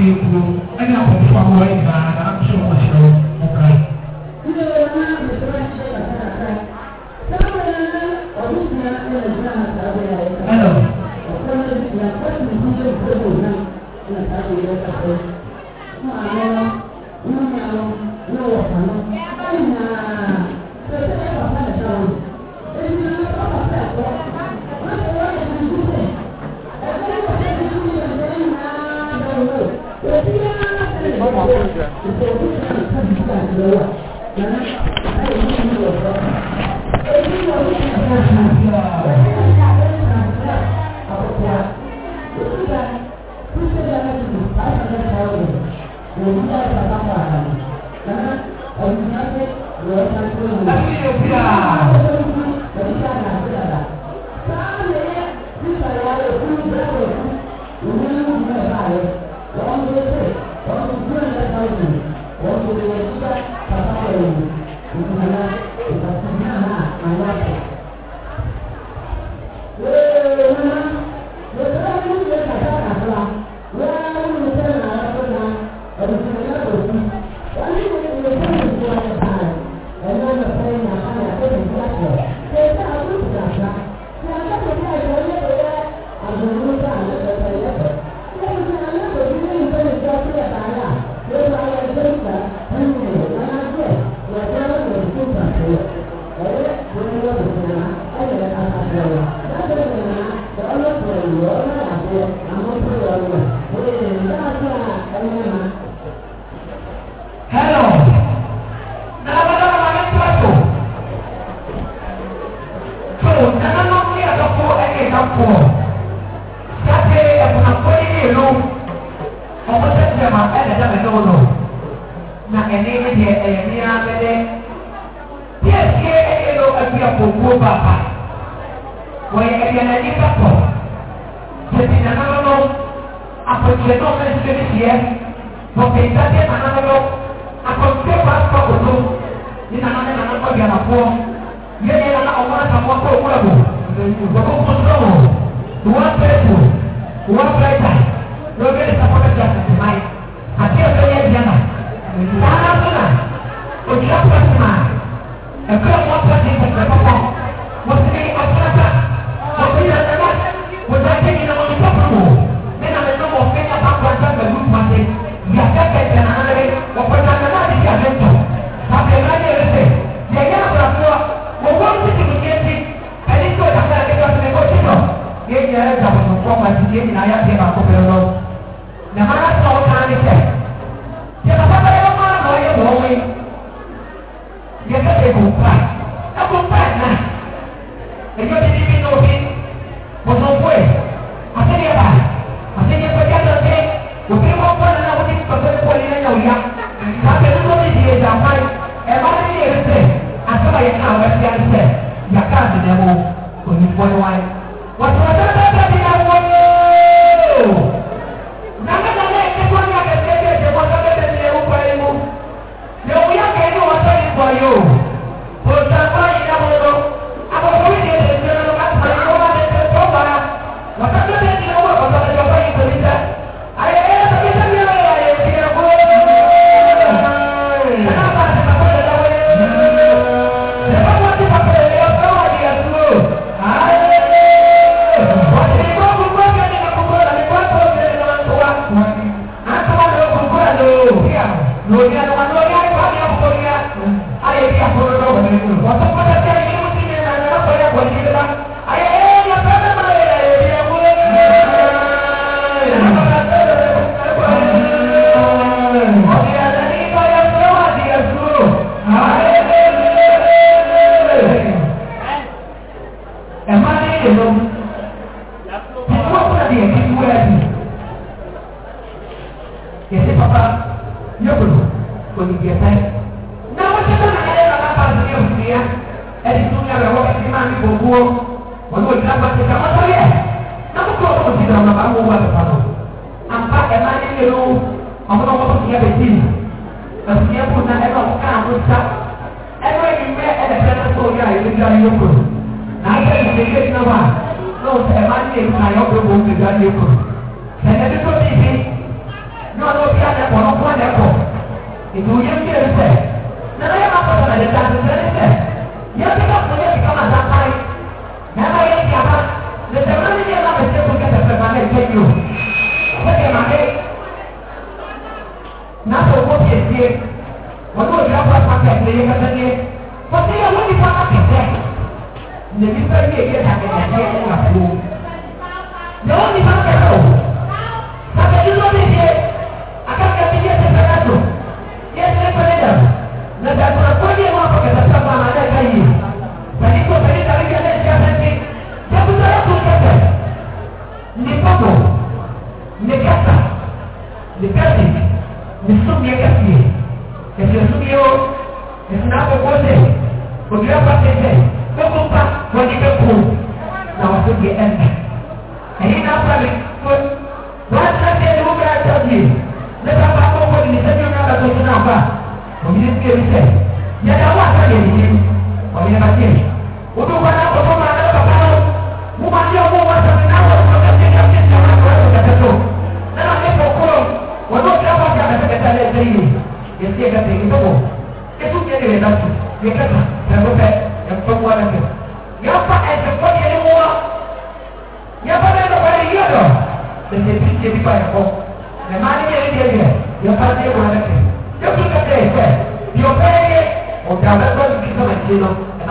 ne kuro ɛna akɔfo ahoɔ nyinaa na ahyɛ wɔn ahyɛ wɔn. one.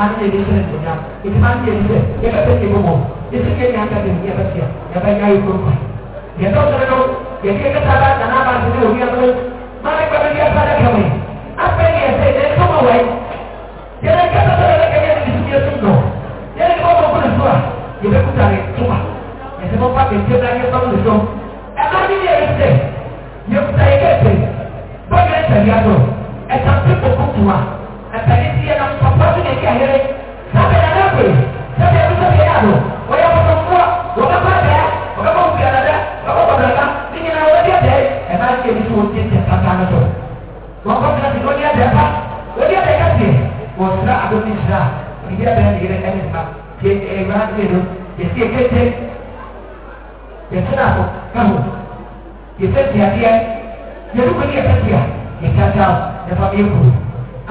सामने ये से बोला इस्लाम के लिए ये कैसे के को इसके लिए आता है ये बच्चे या भाई क्या इसको ये तो चलो ये के साथ जाना बात हो गया तो मारे कब दिया सारा हमें आप पहले ऐसे देखो हो भाई ये कैसे चला के ये इसके सुनो ये को को को सुआ ये को तारे सुआ ऐसे को पाके से लगे पर सुनो ऐसा नहीं है इससे ये बताएगा ऐसे बगैर तैयार हो ऐसा कुछ हुआ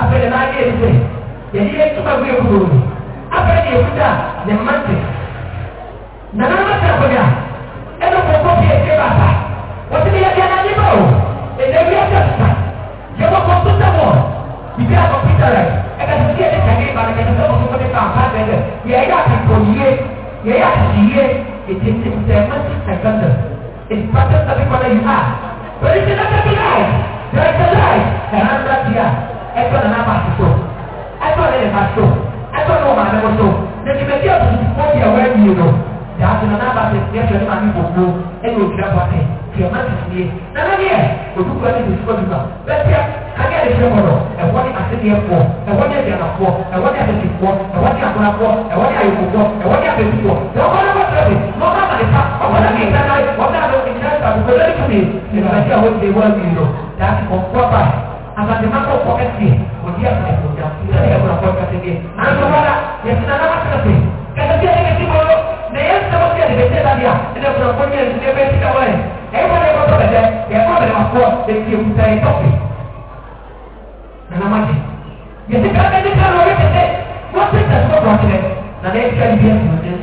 apa yang lain dia yɛde yɛ tuba mu ewu wɔn abɛn yɛ kuta ne mmante na nan ma tɛ konya ɛna kɔkɔ fi ɛkyɛ baasa wɔte ne yɛde yɛn ani ba o ɛna ewi ɛkyɛ tuta yɛ bɔ kɔntu sɛ wɔ bibi a kɔmputa rɛ ɛka sɛ ti yɛ de kyɛnɛ ba na kɛtɛ sɛ wɔn kɔkɔ de fa mpa bɛn dɛ yɛ yɛ akakɔ yie yɛ yɛ akakɔ yie eti eti sɛ ɛma ti sɛ kɛntɛ eti pata sɛ bi kɔnɛ yi ha pɛrɛsidɛnti bi lai pɛrɛsidɛnti lai ɛna nda ti a ɛtɔ nana ba ti so ɛtɔ ne yɛ pato ɛtɔ ne wɔn anɛ wɔtɔ n'ekyimeji ɛtu obi a wɔyɛ yie no yaasi na n'aba te yɛ fɛ ne ma mi gbogbo ɛyɛ okira bɔtɛ tiɛ ma ti fie nana yɛ odugbo ɛni ti sukɔ duba bɛtɛ kanyɛ de fi kɔnɔ ɛwɔ ne aseniɛ kɔ ɛwɔ ne ɛdiana kɔ ɛwɔ ne abɛti kɔ ɛwɔ ne akora kɔ ɛwɔ ne ayoko kɔ ɛwɔ ne abɛti kɔ ɛwɔ ne bɔtɔ de n'ɔba ma ne fa ɔwɔ ne mi nana yi ɔba ne mi nana yi ɔba ne mi nana yi ɔba ne mi nana yi ɔba ne mi nana yi ɔba ne mi nana yi ɔba ne mi nana yi ɔba ne mi nana yi ɔba ne mi nana yi ɔba ne mi nana yi ɔba ne mi nana yi ɔba ne mi nana yi ɔba ne mi nana yi ɔba ne mi tidak melaporkan diri. Anda mana yang sana masih lebih. Kata dia ini timur, dia sama dia di BC Dia melaporkan dia BC tak boleh. Eh mana yang kotor Yang mana yang kuat dari dia kita itu. Nama mati. Ya sekarang ini kalau orang kata, waktu itu semua buat ini. Nanti sekali dia semuanya.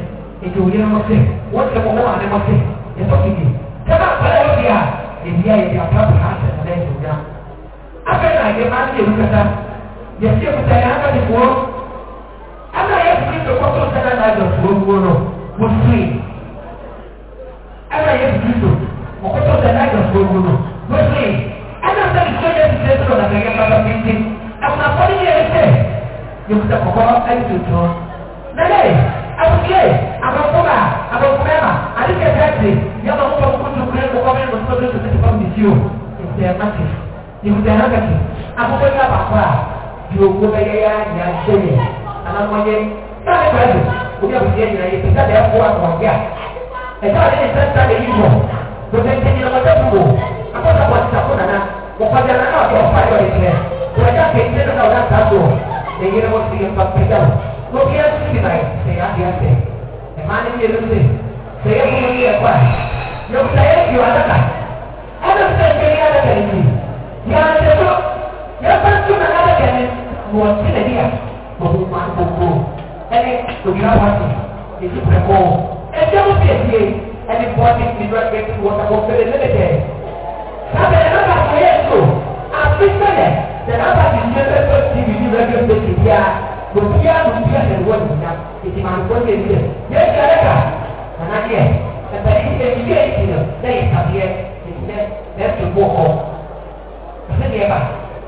Itu dia nama sih. Waktu kamu mau ada masih. Ya tak tinggi. pada dia, dia dia apa berhasil ada yang Apa yang lagi masih yɛsɛ mutane haka ne kuwa ana yɛ firi da kwato tana na da gbogbo no musiri ana yɛ firi do kwato tana da gbogbo no musiri ana ta ni kɛ yɛ firi do na ka yɛ kaba pinti amma kɔni yɛ fɛ yɛ kuta kɔkɔ ayi tuntun nana yɛ abukɛ abakuba abakumɛma ale kɛ fɛn ti yɛ ma kɔkɔ kutu kure kɔkɔ mi nɔ sɔbi nɔ sɔbi ti kɔmi ti o yɛ kuta yɛ ma ti yɛ kuta yɛ ma ti akɔkɔ yɛ ba kɔ a di owó bẹ́yẹ yá ní asẹ́yẹ anamọ́yẹ sáré pẹ̀lú omi àbùdí ẹ̀yìn ayé ti sáré ẹ̀kọ́ àtọ̀ọ̀gẹ́ à ẹ̀sá àti ẹ̀sá ń sáré yìí mọ̀ gbogbo ẹ̀jẹ̀ ní ọmọdé kúrò akọ́tàkọ́ ti sàkó nàná wọ́pàdé àná náà tó ọ̀fà yọ̀ ẹ̀jẹ̀ wọ́jà kéjì ẹ̀dọ́dà ọ̀dà sàtò ẹ̀yẹ ni wọ́n ti yẹ pàpẹ́ dà lókè ẹ̀sìn ìlà ẹ̀sìn àti ẹ̀sìn ẹ̀má ní bí ẹ̀rú sí sẹ̀yẹ fún mi ẹ̀kọ́ à yọ̀ọ̀sẹ̀ ẹ̀kọ́ àdàkà ẹ̀dọ̀ sẹ̀kẹ̀ yẹ̀ àdàkà ẹ̀sìn yà á ṣe tó nípa tí o nàkàlẹ̀ kẹ́ni wọ́n ti lè díyà gbogbo máa ń gbogbo ẹni òjìlá pàtì èsì pẹ̀kọ́ ẹjẹ́ ó ti èsì ẹni bọ́ọ̀dì nígbà pé kí wọ́n tàbọ̀ fẹ́lẹ̀ lẹ́lẹ̀kẹ́ sábẹ̀rẹ̀ náà kò yẹ èso àti sẹ́lẹ̀ tẹ̀lábà ti ní ẹgbẹ́ tó ti rí ní rẹ́gbẹ́ tó ti bíyà kò sí àrùn bí ẹ̀sẹ̀ wọ́n ti ná èsì máa ń gbọ́ ní èsì ẹ̀ yẹ kí ẹ lẹ́ka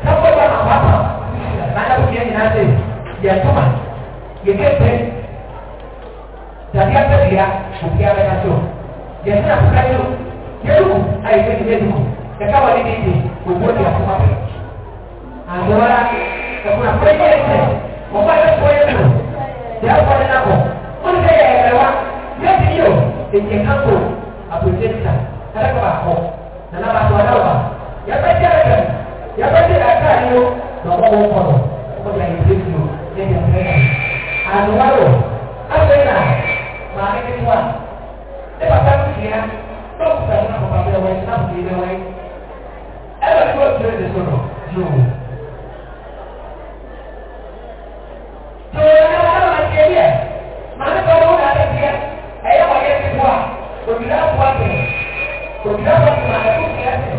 Siapa yang nak apa? Nada punya ni nanti. Dia cuma, dia kete. Jadi apa dia? Bukti apa yang tu? Dia nak bukan itu. Dia tu, ayat ini dia tu. Kita wali ini, bukan dia cuma. Anggora, kita pun apa yang itu? Mungkin ada apa yang itu? Dia apa yang aku? Mungkin dia yang lewat. Dia video, dia kampung, apa dia tak? Kalau kau nak, nak apa? Nak apa? Yàtọ̀ jẹ́ ẹ̀rẹ̀ yàtọ̀tì ẹ̀ka yìí ó bàbá wọn kọ̀rọ̀ ó yà ìdí ìlú ẹ̀yà mẹ́ta àdùnwárò àgbẹ̀nà màá ní nínú à ní bàbá mi kìí ya o kù sàrò náà bàbá mi ẹ̀wẹ̀ náà kìí ya wáyé ẹ̀rọ tí wọ́n ti rẹ̀ sọ̀rọ̀ yóò wò. tòun náà máa ti ẹ̀yẹ màá ní bàbá wọn náà ti yẹ ẹ̀yẹ wọ̀ yẹ ti bọ̀ à òbí náà bọ̀ àgbẹ̀ òbí náà bọ̀ àgbẹ̀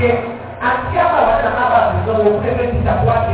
que aquí àbàbà la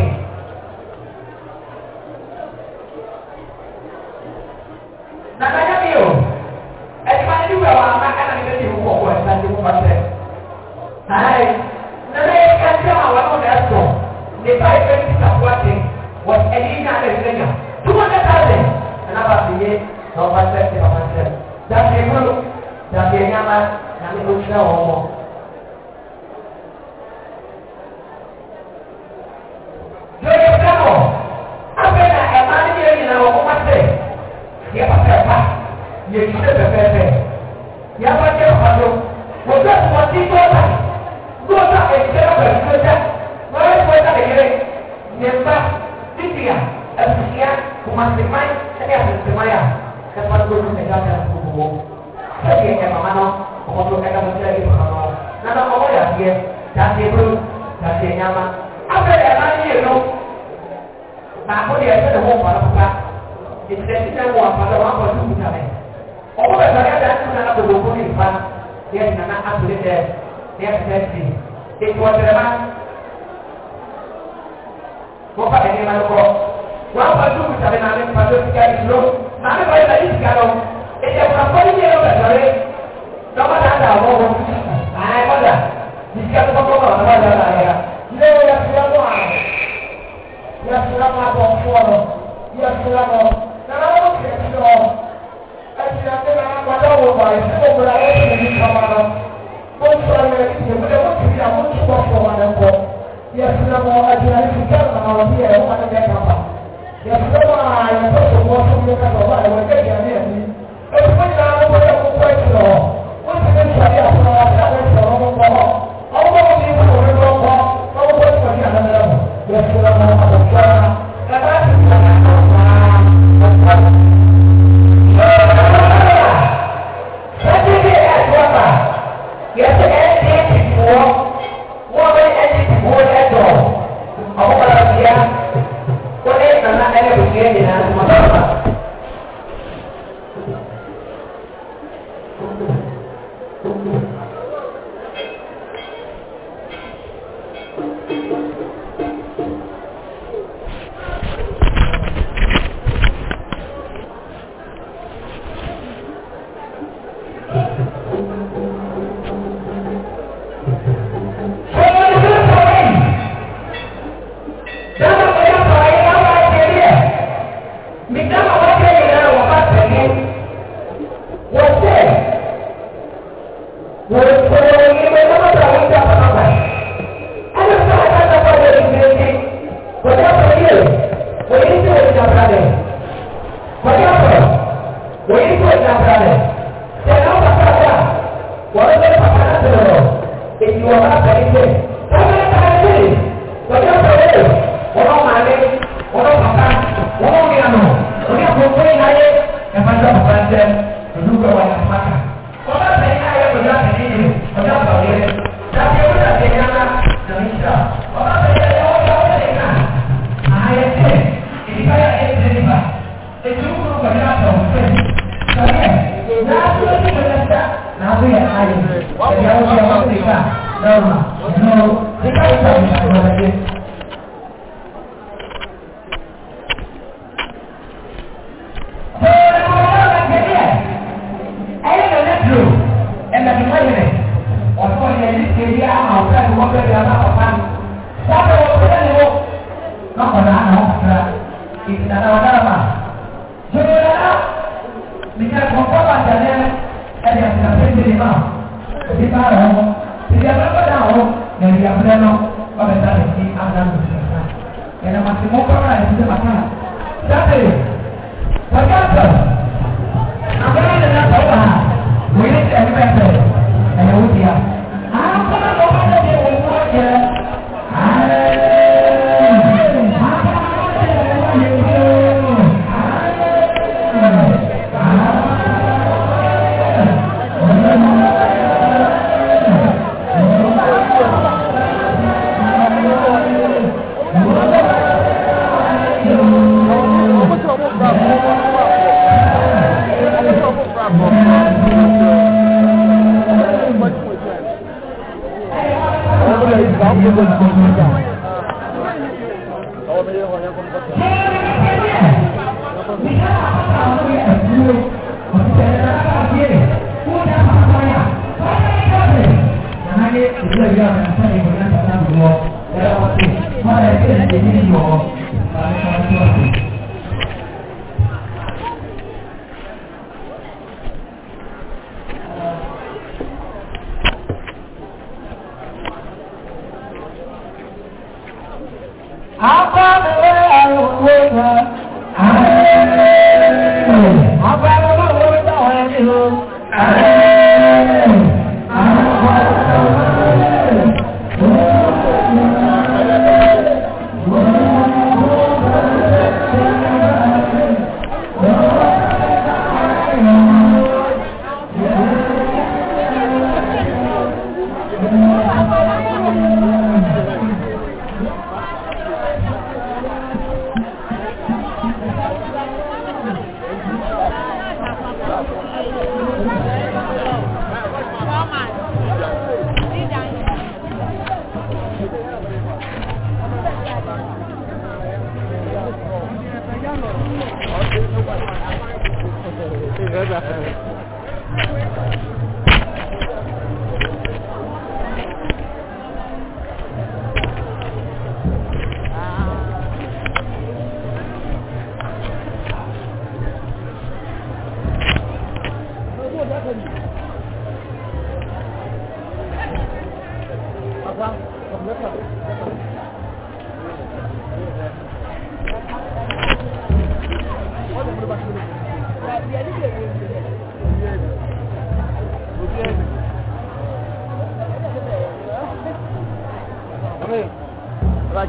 Right,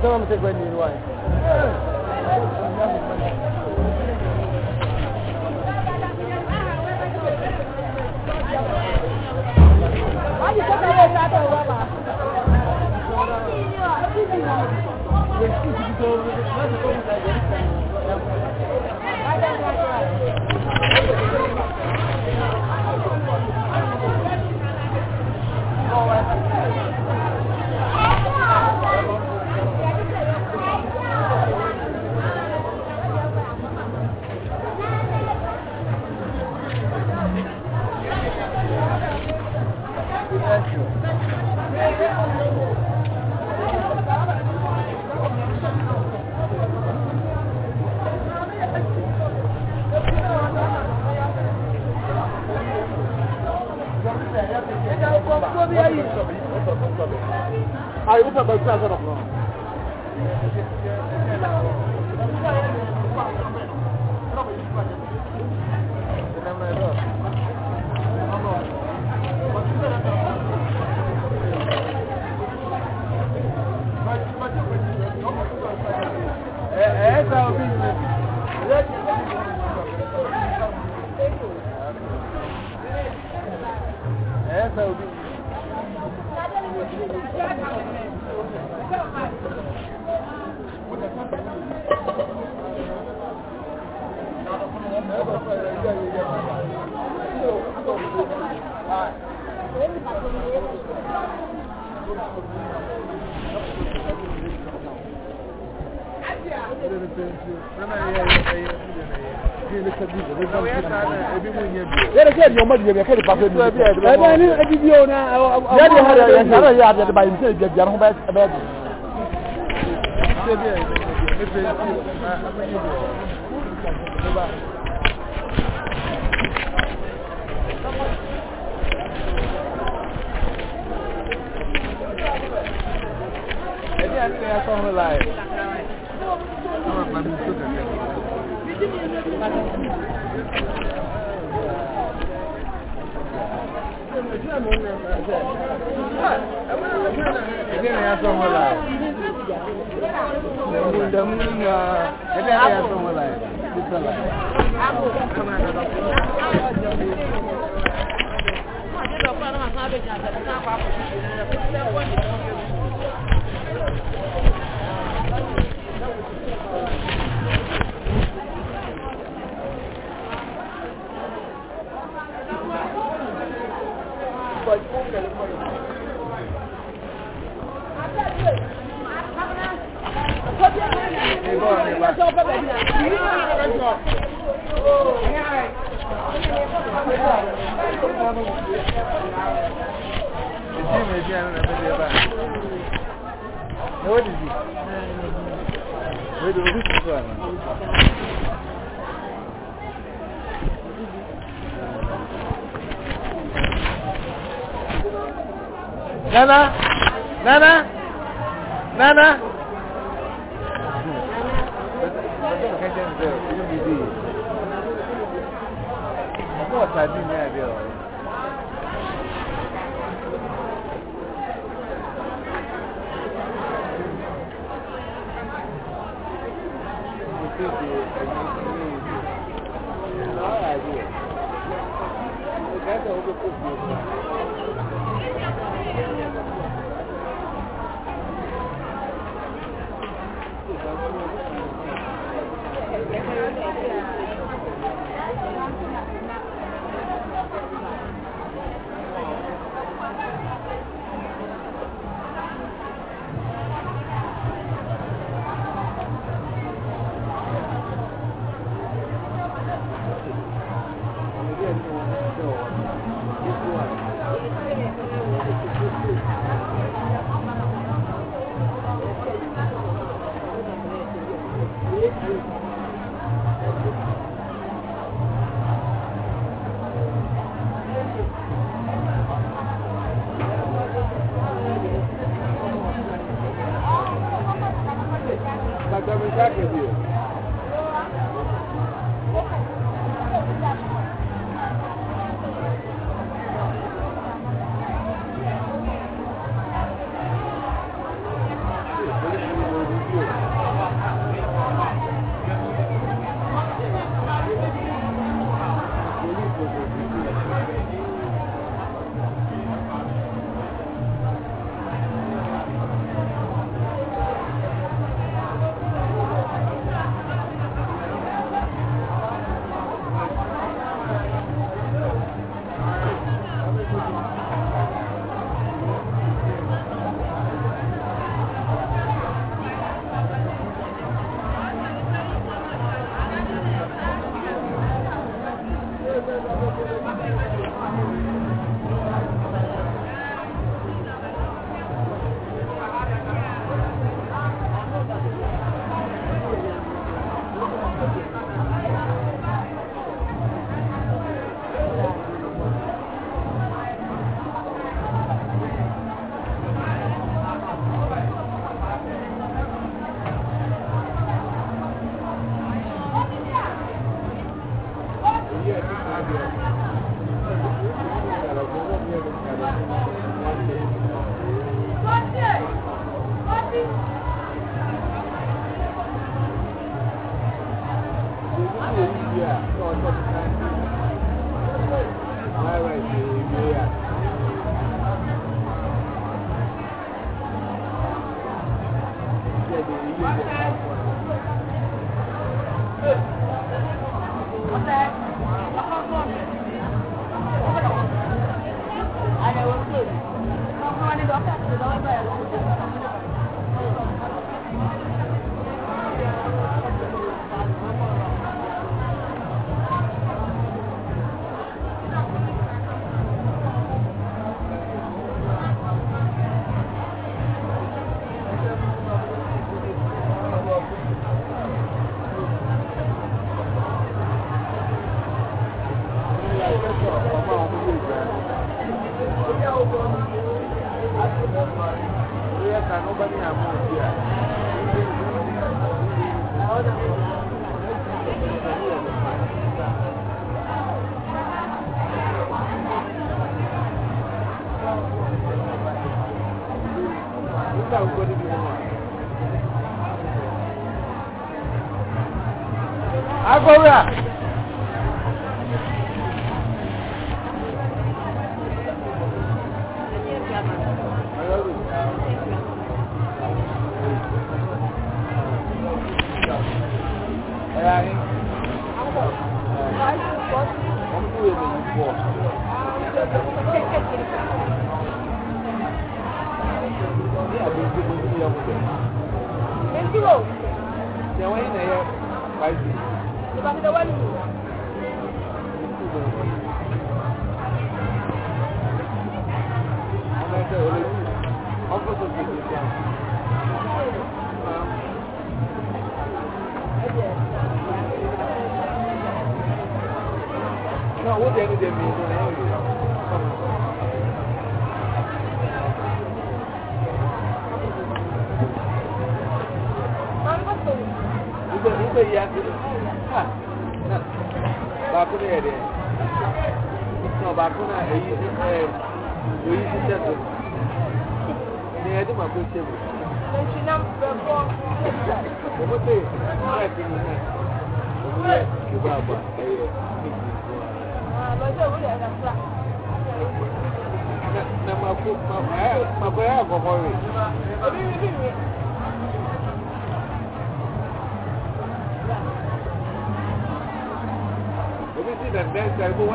tell them to take away the wine. biya kai da fafe ne eh ba ni aji biyo na ya da har ya har ya da ba in sai Ebe ni ya sọ wọn la yẹ. Dẹ̀mú ni ya ebe ni ya sọ wọn la yẹ. Sísọ la yẹ. Àwọn ọ̀dọ́ What is it? Wait, what is it? Nana, Nana, Nana. Ọ̀pọ̀ ọ̀tá dín ní ẹ̀dẹ̀ ọ̀rọ̀.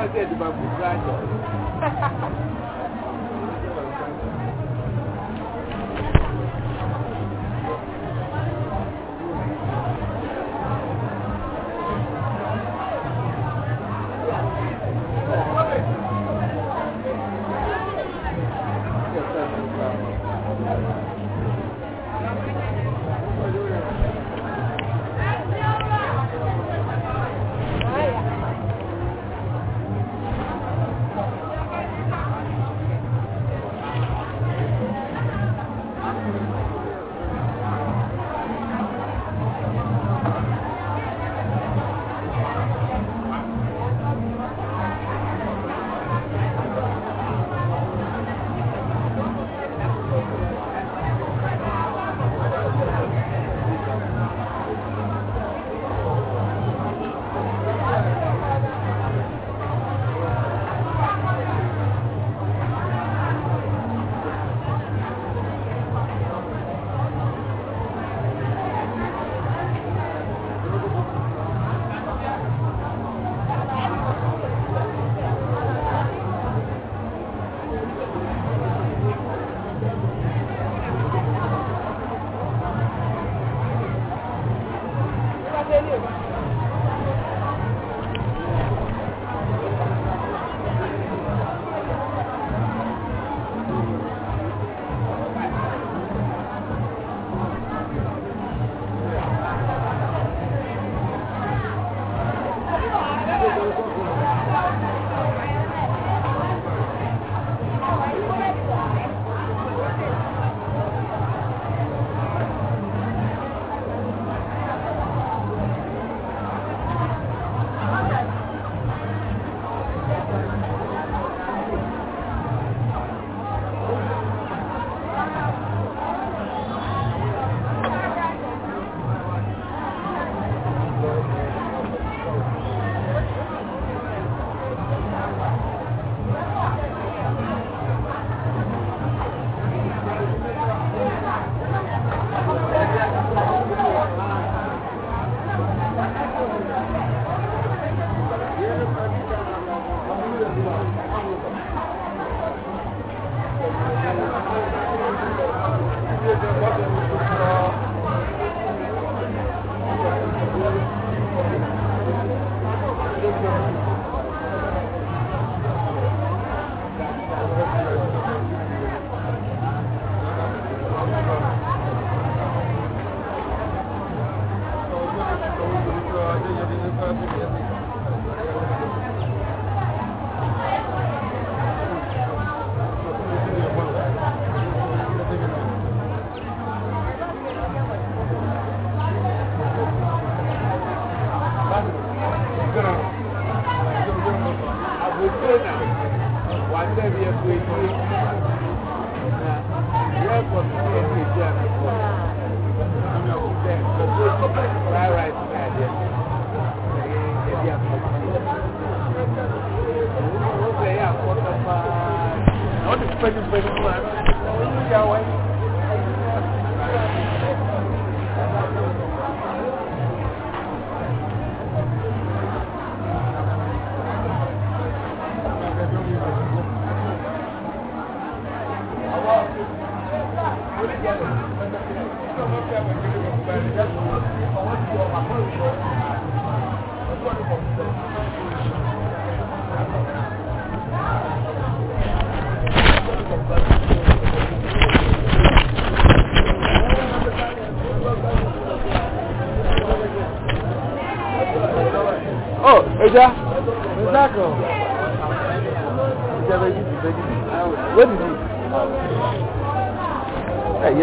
mas ele vai buscar então. Thank you.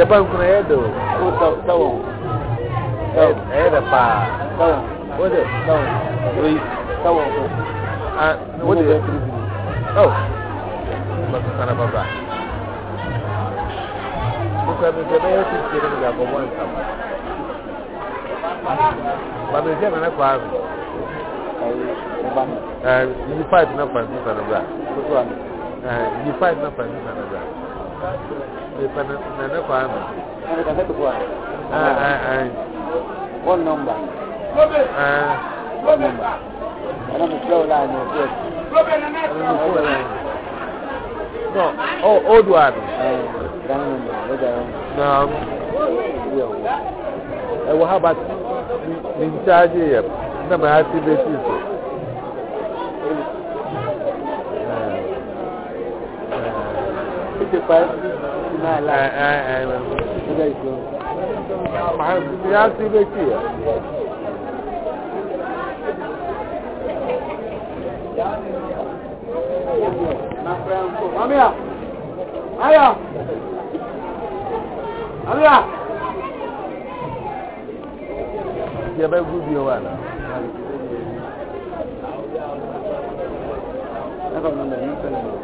banco, né, Edu? Então, É, Era pá. Então. Onde? Então. Luís. Então. Ah, onde? Oh. Mas o cara vai baixo. O cara me disse, eu tive que ir no lugar com o Ansa. Mas me disse, não é faz Aí, 25 na Francisca, na verdade. 25 na Francisca, na verdade. na ne kwa ama. One number. One number. Ana mukura wala ana ofe. Ana mukura wala ana. No, oh, old one. No. Ẹ wọ ha bá ti ní ti ṣáájú yẹ, ní bàbá ti bẹ́ẹ̀ sí ìsọ. ṣe pa ẹ́sì náà láì. Ẹgbẹ́ ìṣó. Màá yá sí létí ẹ̀. Mamiya! Mamiya! Mamiya! Yẹ bẹ gúbi ọ wà náà. Ẹ kàn mọ̀ ní sẹ́lẹ̀ mọ̀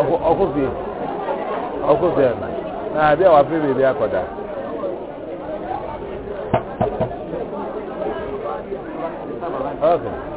ọkọ fie ọkọ fie na abịa wapere beebi akọda okay.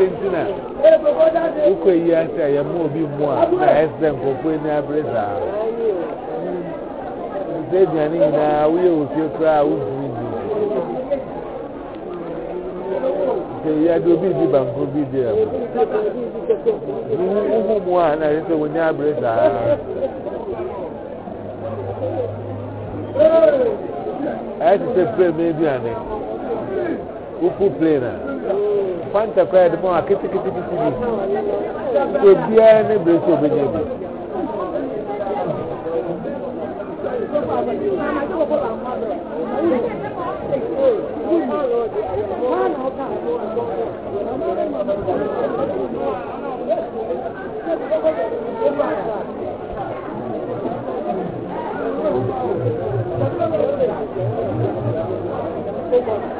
adi nti na wokɔ eyi ase a yɛma obi mu a na ayɛ sɛ nkurɔfoɔ ani abere saa sɛ aduane nyinaa woyɛ ofie koraa a wofiri nyi sɛ eyi adi obi di banko bi di ɛmu wohu mu a na ayɛ sɛ wɔnyɛ abere saa ayɛ te sɛ pɛ mu aduane wofu plane a fanta koraa yɛde bɔn akitikitiki bi obiara ne bere sɛ obɛnya bi Thank you.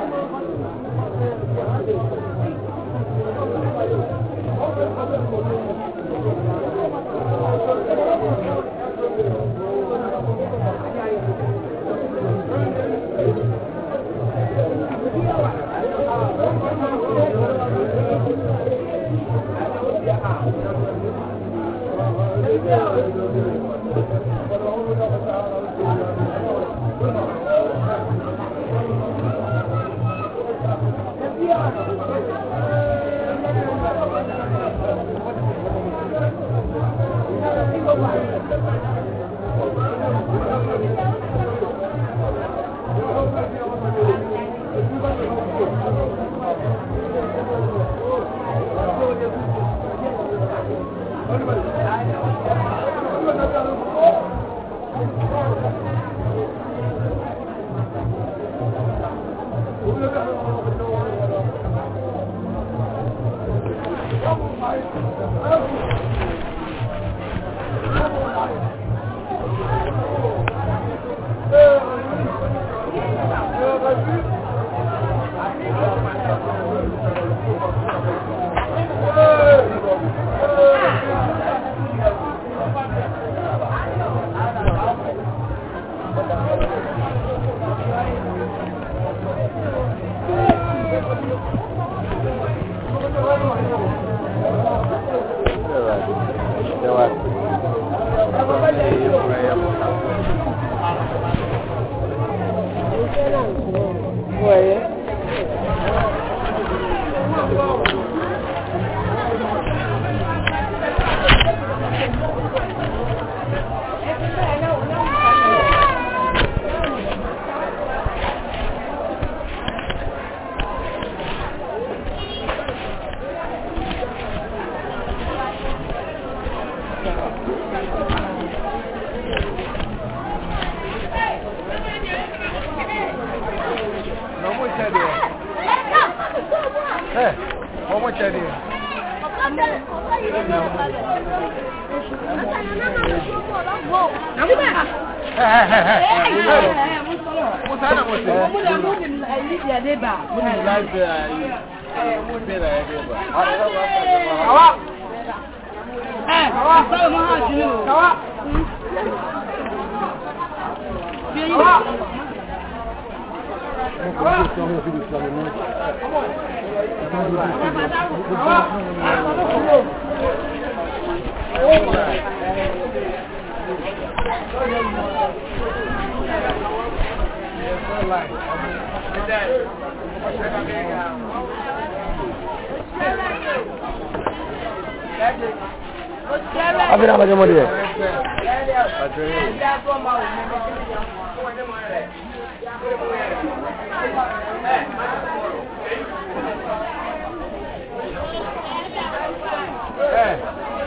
ni mo dìde.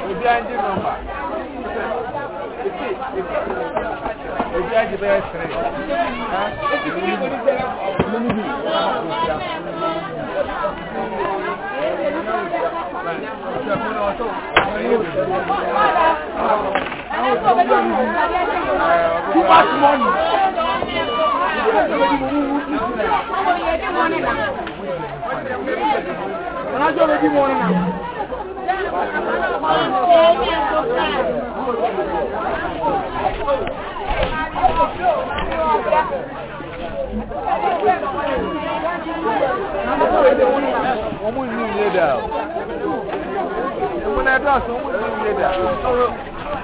ojú ẹnjí nọmba ojú ẹnjí bẹ́ẹ̀ sẹ́rẹ̀ Thank you. much money. Can I show ready money now? Ọmọ ìlú ilé dà o. Ìmúnadọ́sọ ọmọ ìlú ilé dà o.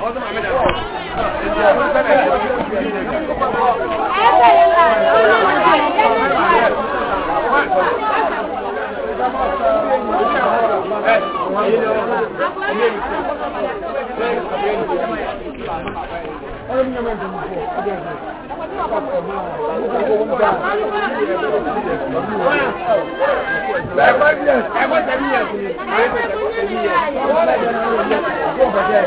Ọdún àmì dà o. Ẹgbẹ́ tẹ̀lé yẹn. Ẹgbẹ́ tẹ̀lé yẹn.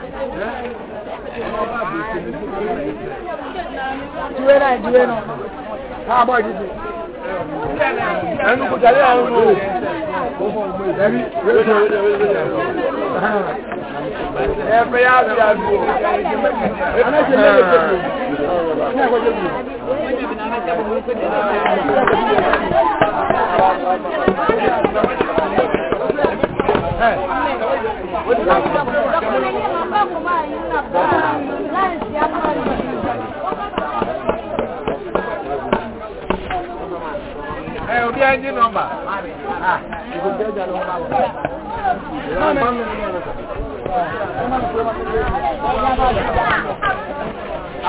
Juwe náà, juwe náà. Káàbọ̀ ìdíje. Ẹnu kò tẹ̀lé àwọn ọmọ òun. Ẹbí, wéjọ. Ẹ̀fẹ́ yá sí àgbò. Anáṣẹ́ mẹ́rin tẹ̀lé. Ní àkọ́jọ́ bí. Thank you ẹ obi ẹni nọmba.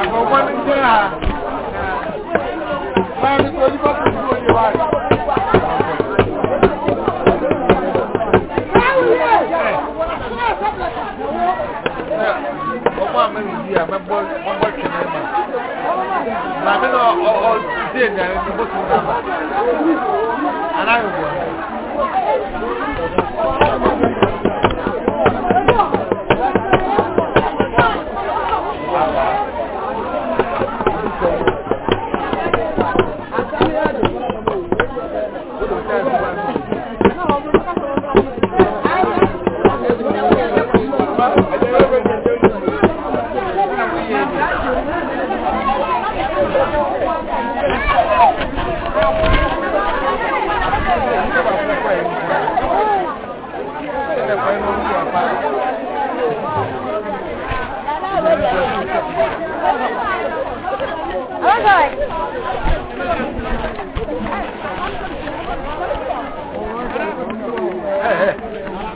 àkọ́kọ́ ní jẹ́ à. báyìí ní ojú bá kò sí òye wa rẹ̀. ọmọ àmẹ́rin yìí àmẹ́bọ́ ọmọ ìkẹ́lẹ́ mà làmì náà ọ ṣe èdè àrẹ ní bó ti ń dábàá aláìwọ̀.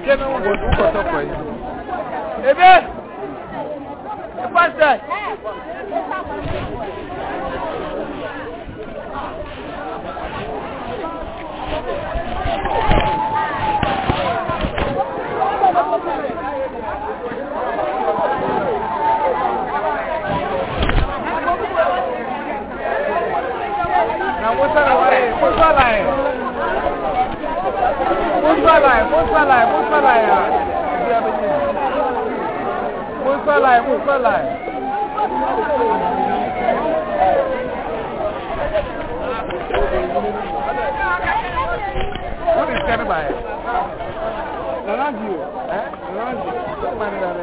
que não gostou, passou por aí. Bebê! Que É, faz 来，不算来。我得先买。哪样酒？哎，哪样酒？买的哪里？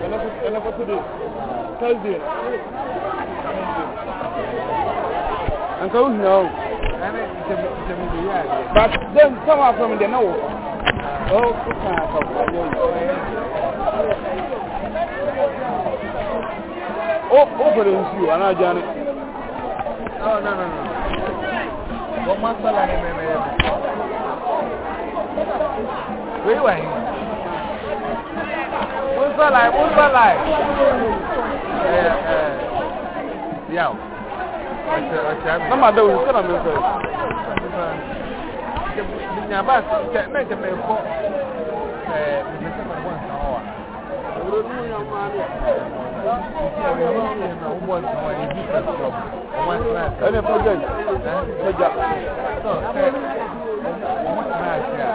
原来不，原来不是的，太贵了。And go no. But then some are from the north. Oh, over the issue, and I Johnny. No, no, no, no. What must I have been? Where were you? What's that like? Yeah, yeah. Yeah. Na ma da wuce na mun sai. Nya ba ta na ta mai ko eh mun ta ba wannan hawa. Wuro ni ya ma ne. Na ubo ta wa ni ji ta ko. Wan sa. Ene project. Project. So, eh mo ta ya.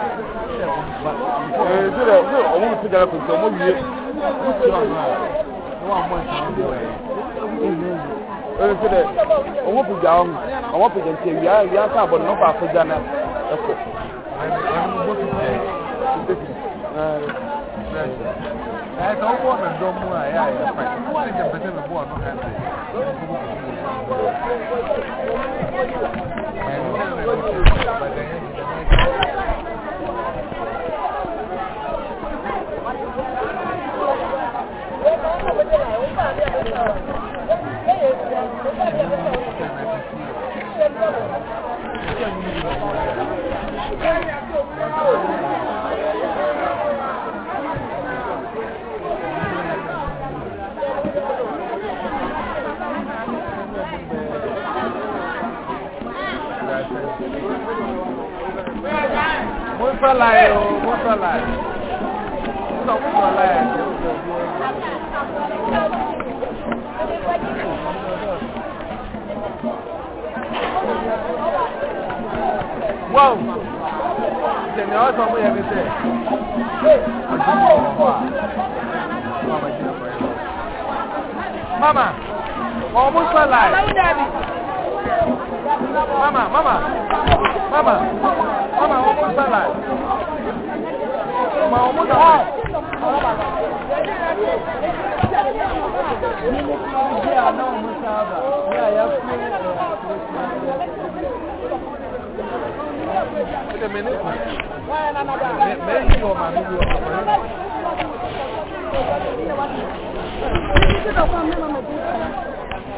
Eh zira, zira, o mu ta da ko mo wiye. Mo ta ba. Wa mo ta ba ɛsɛ dɛ ɔmo pɛgya wɔn ɔmo pɛgya nti ewia ewia nsa abɔ ne ɔba apɛgya na ɛkɔ. ɛsɛ ɔmo Thank you. Mo ń sọ́la ẹ̀ o, oh, mo ń sọ́la ẹ̀. Mo sọ fún sọ́la ẹ̀. Thank you wow jẹ̀nẹ̀ ọ́ sọ fún yẹn mi sẹ́ mama ọmọ sọlá mama mama mama mama ọmọ sọlá mama ọmọ sọlá. Ni mo fi oúnjẹ àná mú sáábà ní àyà fún ẹ̀rọ Mẹ́rin yóò máa níbi ọ̀pọ̀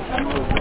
Thank you.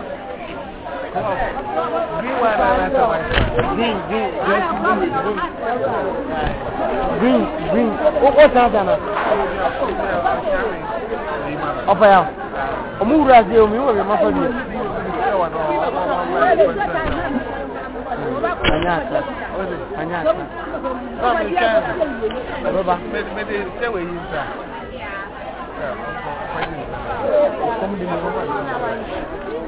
green green green green green what's that dana ọba ya ọmọ wura adi omi wọ bi mafa bi anya ata anya ata ọba ọsẹmu di mi ọba di mi.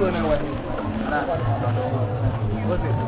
No no no.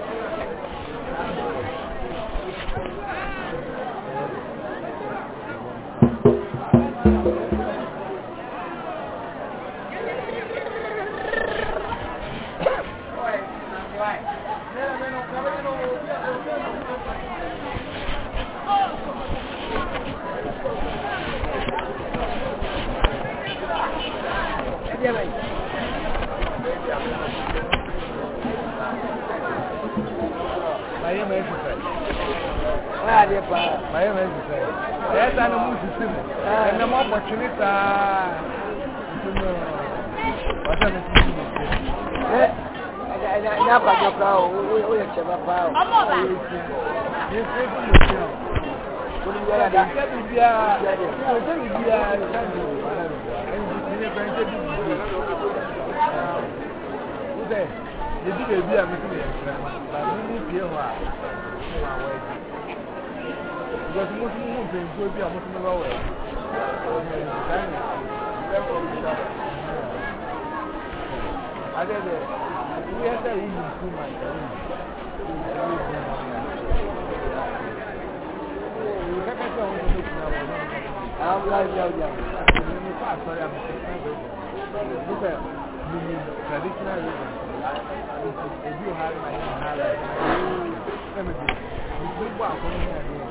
ade pa. Maye ma si sɛ. Ɛyɛ saa na mu sisi mu. Ɛnɛ mu abɔ twene saa. Ntumi wasa mi si mu sɛ. Ɛ ɛna abadɔ kura o o yɛ kyɛ o. Ɔmɔ ba. Yɛ se fi mu si o. Olùwẹ́rẹ́ adé. Ṣé bíbí a ṣé bíbí a ṣé bíbí a ẹnjì ní ẹgbẹ́ ṣé bíbí a. Ṣé bíbí a mi ti lè ṣe. Bàbá mi ní ìpè hàn. Ṣé wàá wọ ẹ̀jẹ̀? Because most people bring to be a Muslim away. I said, we have to eat too much. I'm like, yeah, yeah. Sorry, I'm Look at the traditional religion. If you had my hand, let me do it. This is what I'm going to do.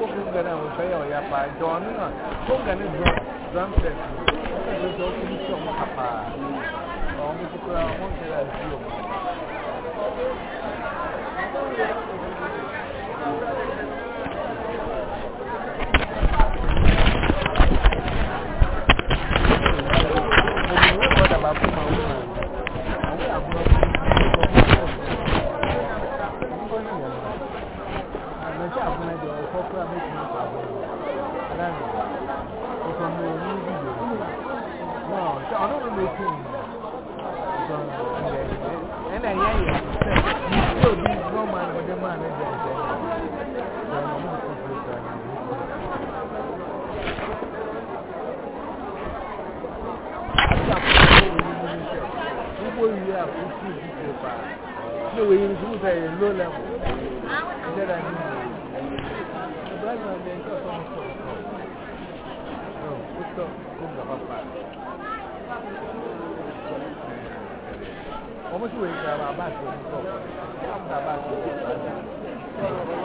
ko kunga na wofa ya ya pa don na kunga ne drum drum set ko so so ko ni so mo apa o mo ti ko mo ke la dio is a low level. Is that I mean? The black man, they enter some stuff. No, put stuff, come the papa. Ọmọ We wòye gba bàbá àti òun sọ, bàbá àti òun sọ, ọ̀rọ̀ akẹ́kọ̀ọ́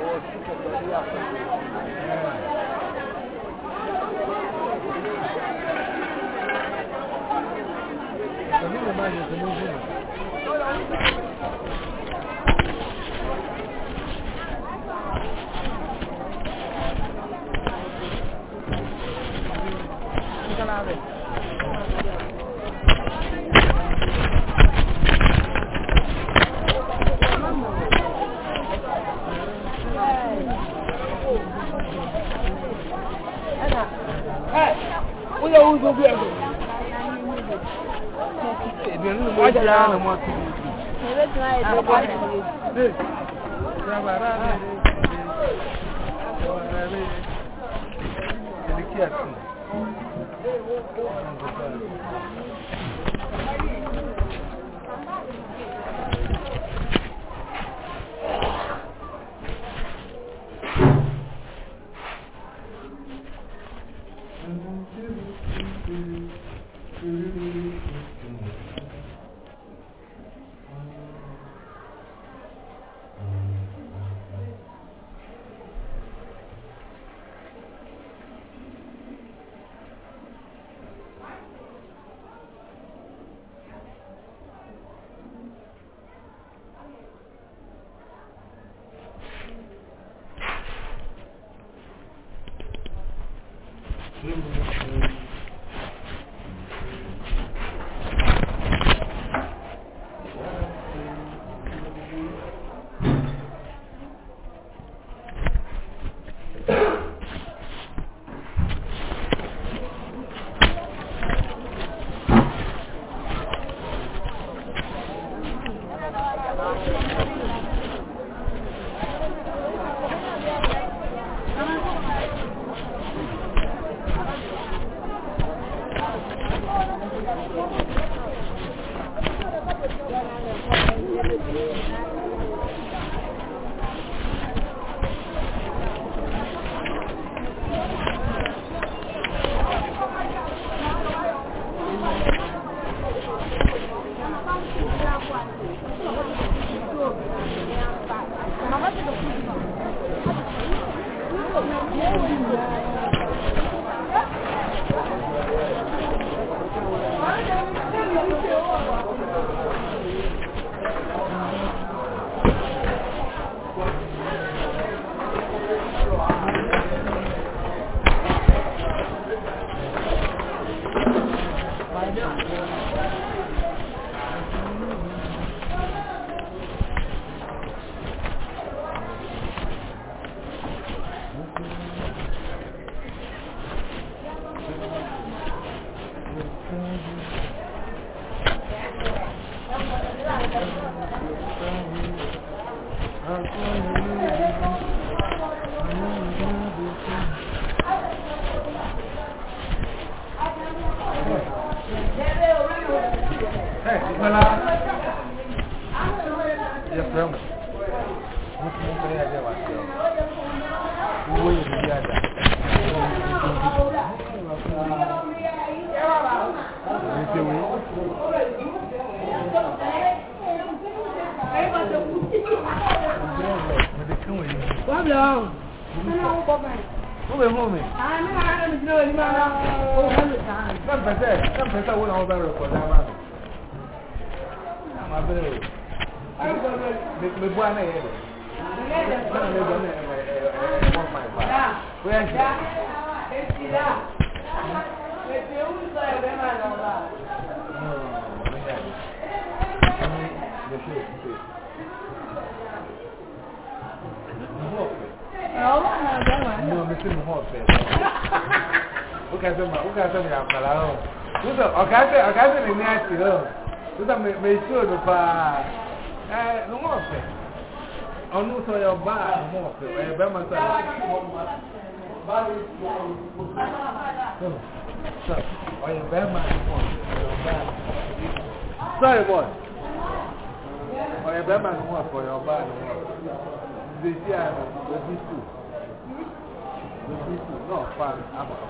ọ̀rọ̀ the kẹ̀kẹ́ ní àpò. Ẹ̀mí lè má yẹ kí ló ń bọ̀. Thank you.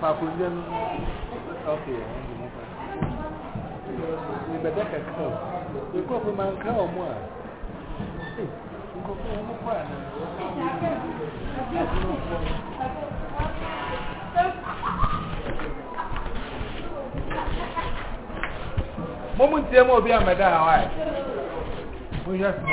Fakulyen, ok, anji mwen pa. Mwen bede ke kaw. Mwen kwa pou man kaw mwa. Mwen kwa pou mwen kwa nan. Anji mwen kwa. Mwen mwen tiye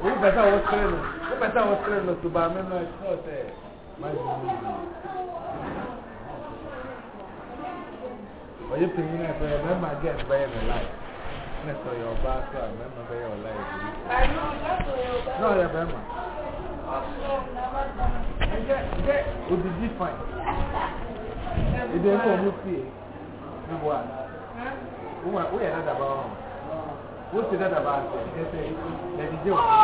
vou Who better was trainer? Who better was trainer to buy me my short hair? My Oye pinyin na ẹ̀fọ́ yẹn mẹ́mà gẹ̀ ẹ̀ bẹ́yẹ̀ mi é só eu yẹ ọba aṣọ à mẹ́mà bẹ́yẹ̀ não é Náà yẹ bẹ́mà. Ǹjẹ́ odidi fine? Ìdè ẹ̀kọ́ mi fi è. Níbo à? ué náà dàbà bom wọ́n ti dada ba ẹsẹ̀ yẹdidi òfin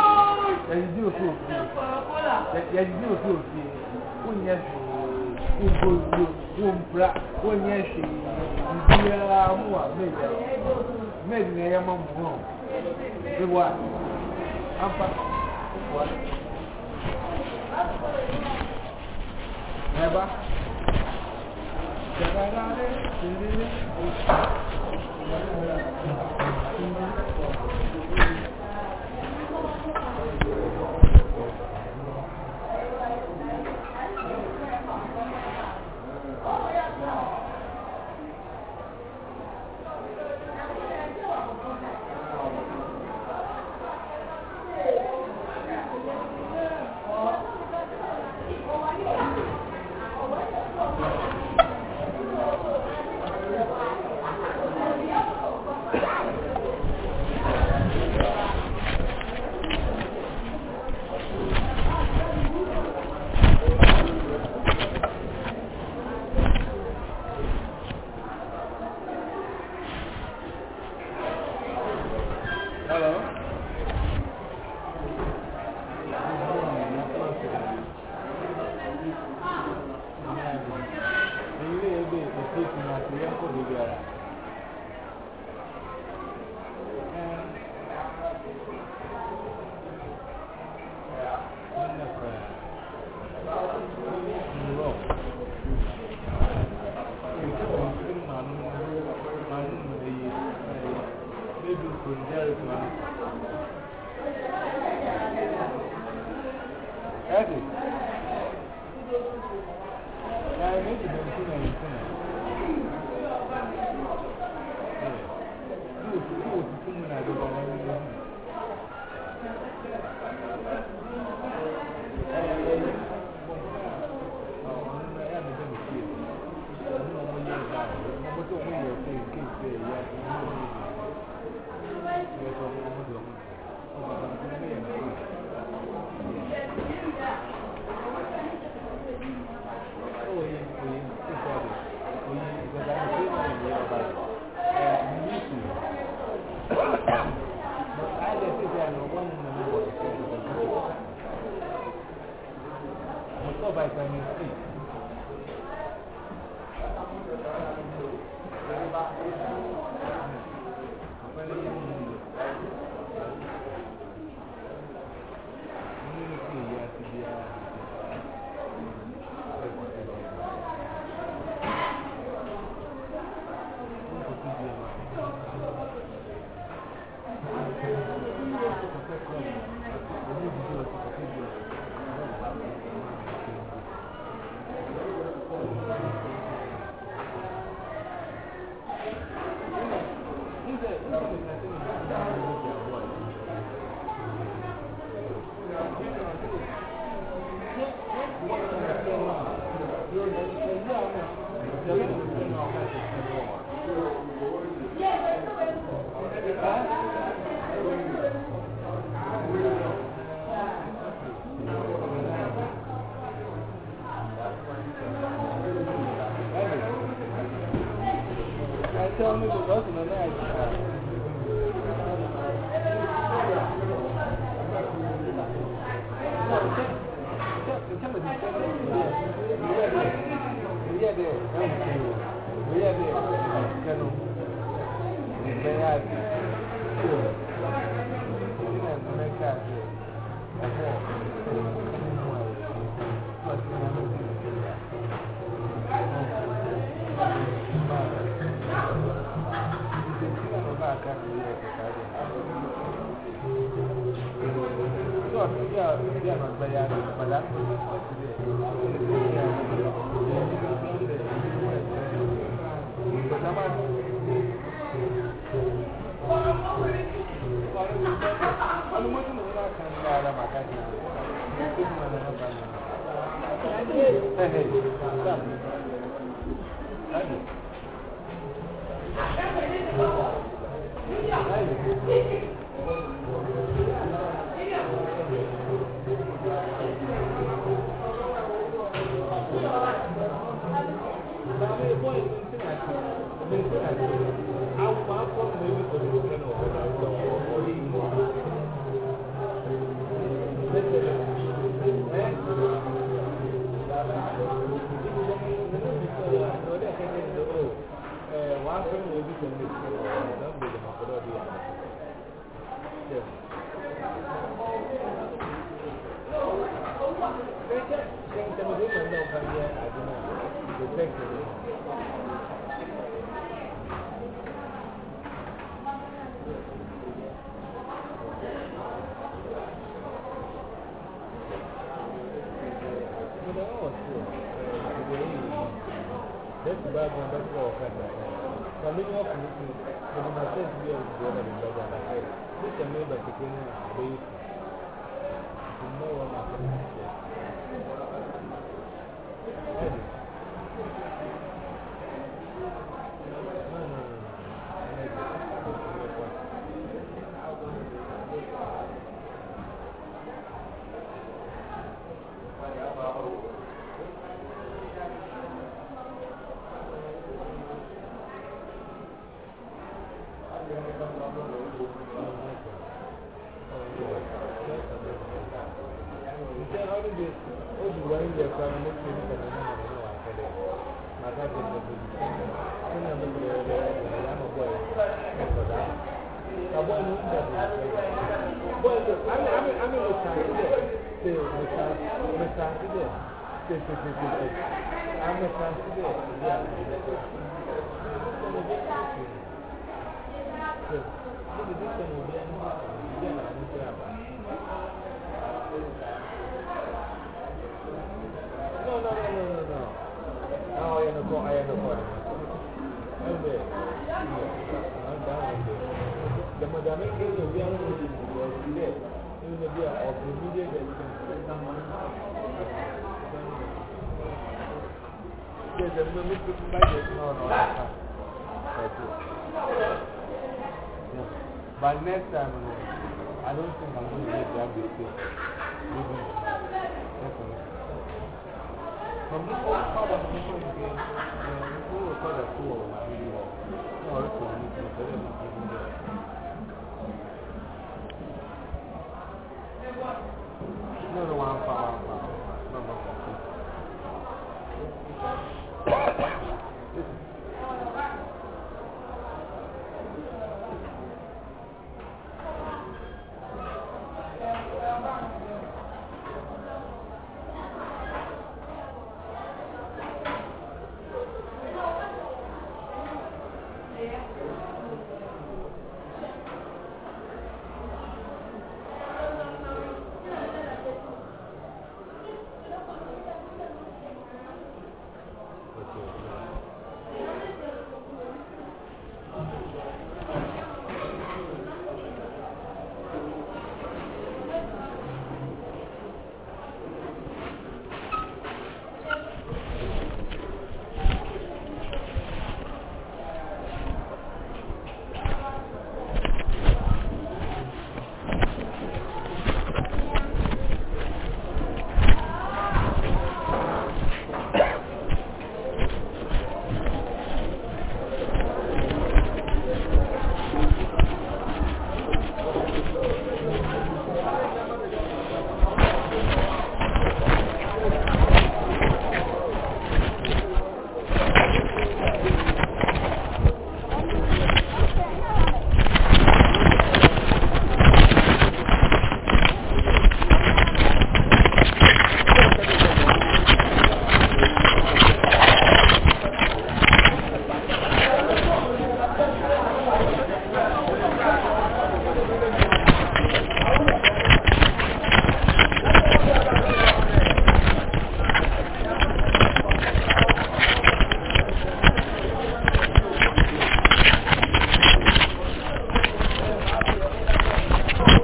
yẹdidi òfin òfin yẹdidi òfin òfin wọ́n yẹ ṣe ìgbòho wọ́n bra wọ́n yẹ ṣe ìdíyàrá mú wa méjì méjì ni ẹ̀yẹ́ máa mú hàn ṣé wà ámpa wà. Never. Thank you. wani de o du wani de kura na mutu ni kana na na na wa kele ma ka de ko du ko na mutu de de ya ya ma boy ko ko da ka boy mu da boy ko ami ami ami o ta de de o ta o ta de de de de de ami ta de ya Thank you. ayé ní kọ́ ayé ní kọ́ ẹ̀ ẹ̀ ẹ̀ dàmẹ́dàmẹ́ kéde òbí àwọn ọmọdé ìdìbò ọ̀sìn dẹ̀ nínú ẹbí ọ̀sìn mídíẹ̀ dẹ̀ ṣe ń tàn mọ́ ṣe ẹ̀mí mi tó tún báyìí ẹ̀sìn náà náà ọ̀sán ẹ̀tọ́ by next time I don't think I'm going to get that big thing maybe next 他们说爸爸不挣钱，嗯，哥哥快点做，我需要，我儿子呢，现在很积极的。那都玩玩玩玩玩，